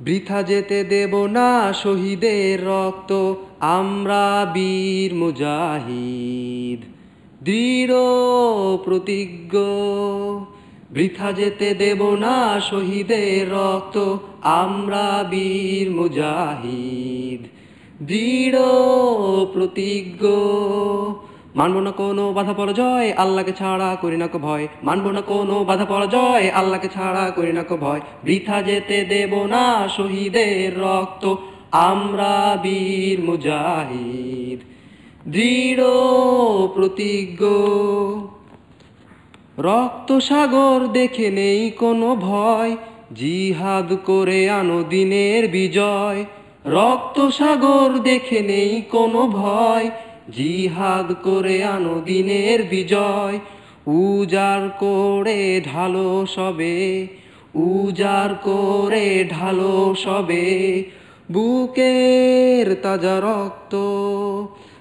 বৃথা যেতে দেব না শহীদের রক্ত, আমরা বীর মুজাহিদ। দৃঢ় প্রতিজ্ঞ, বৃথা যেতে দেব না শহীদের রক্ত, আমরা বীর মুজাহিদ। দৃঢ় প্রতিজ্ঞ মানব না কোনো বাধা পরাজয় আল্লাহকে ছাড়া করি না কো ভয়। মানব না কোনো বাধা পরাজয় আল্লাহকে ছাড়া করি না কো ভয়। বৃথা যেতে দেব না শহীদের রক্ত। আমরা বীর মুজাহিদ, দৃঢ় প্রতিজ্ঞ। রক্ত সাগর দেখে নেই কোনো ভয়। জিহাদ করে আনো দিনের বিজয়। রক্ত সাগর দেখে নেই কোনো ভয়। জিহাদ করে আনো দিনের বিজয়। উজার করে ঢালো সবে উজার করে ঢালো সবে। বুকের তাজা রক্ত,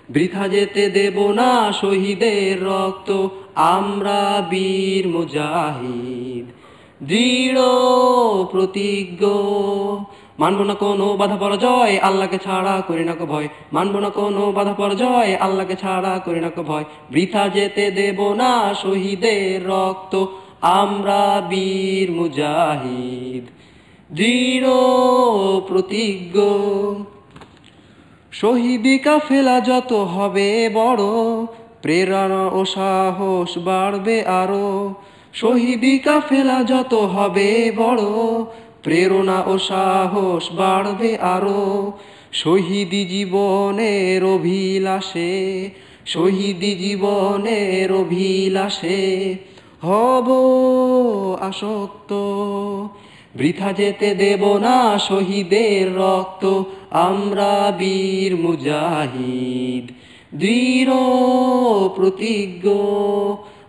বৃথা যেতে দেব না শহীদের রক্ত। আমরা বীর মুজাহিদ, দৃঢ় প্রতিজ্ঞ। মানব না কোনো বাধা পরাজয়, আল্লাহকে ছাড়া করি না কো ভয়। মানব না কোনো বাধা পরাজয়, আল্লাহকে ছাড়া করি না কো ভয়। বৃথা যেতে দেব না শহীদের রক্ত। আমরা বীর মুজাহিদ, দৃঢ় প্রতিজ্ঞ। শহীদি কাফেলা যত হবে বড়, প্রেরণা ও সাহস বাড়বে আরও। শহীদি কাফেলা যত হবে বড় প্রেরণা ও সাহস বাড়বে আরও। শহীদি জীবনের অভিলাষে, শহীদি জীবনের অভিলাষে হব আসক্ত। বৃথা যেতে দেব না শহীদের রক্ত, আমরা বীর মুজাহিদ, দৃঢ় প্রতিজ্ঞ।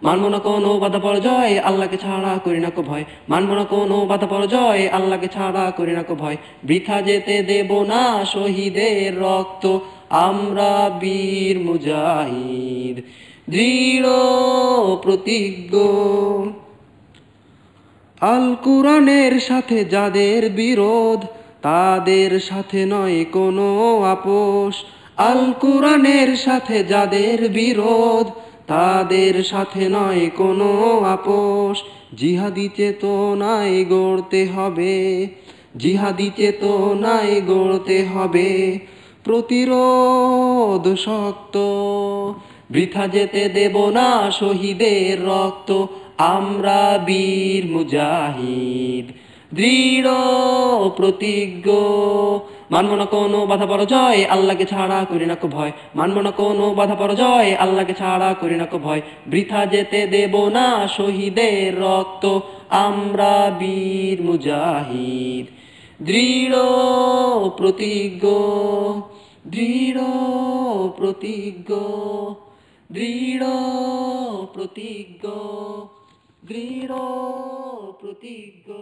মানব না কোনো বাধা পরাজয়, আল্লাহকে ছাড়া করি না কো ভয়। মানব না কোনো বাধা পরাজয়, আল্লাহকে ছাড়া করি না কো ভয়। বৃথা যেতে দেব না শহীদের রক্ত। আমরা বীর মুজাহিদ, দৃঢ় প্রতিজ্ঞ। আল কুরআনের সাথে যাদের বিরোধ, তাদের সাথে নয় কোনো আপোষ। আল কুরআনের সাথে যাদের বিরোধ তাদের সাথে নয় কোনো আপোষ। জিহাদি চেতনায় গড়তে হবে। জিহাদি চেতনায় গড়তে হবে। প্রতিরোধ শক্ত। বৃথা যেতে দেব না শহীদের রক্ত। আমরা বীর মুজাহিদ। দৃঢ় প্রতিজ্ঞ। মানব না কোনো বাধা পরাজয় আল্লাহকে ছাড়া করি না কো ভয়। মানব না কোনো বাধা পরাজয় আল্লাহকে ছাড়া করি না কো ভয়। বৃথা যেতে দেব না শহীদের রক্ত, আমরা বীর মুজাহিদ। দৃঢ় প্রতিজ্ঞ দৃঢ় প্রতিজ্ঞ দৃঢ় প্রতিজ্ঞ দৃঢ় প্রতিজ্ঞ।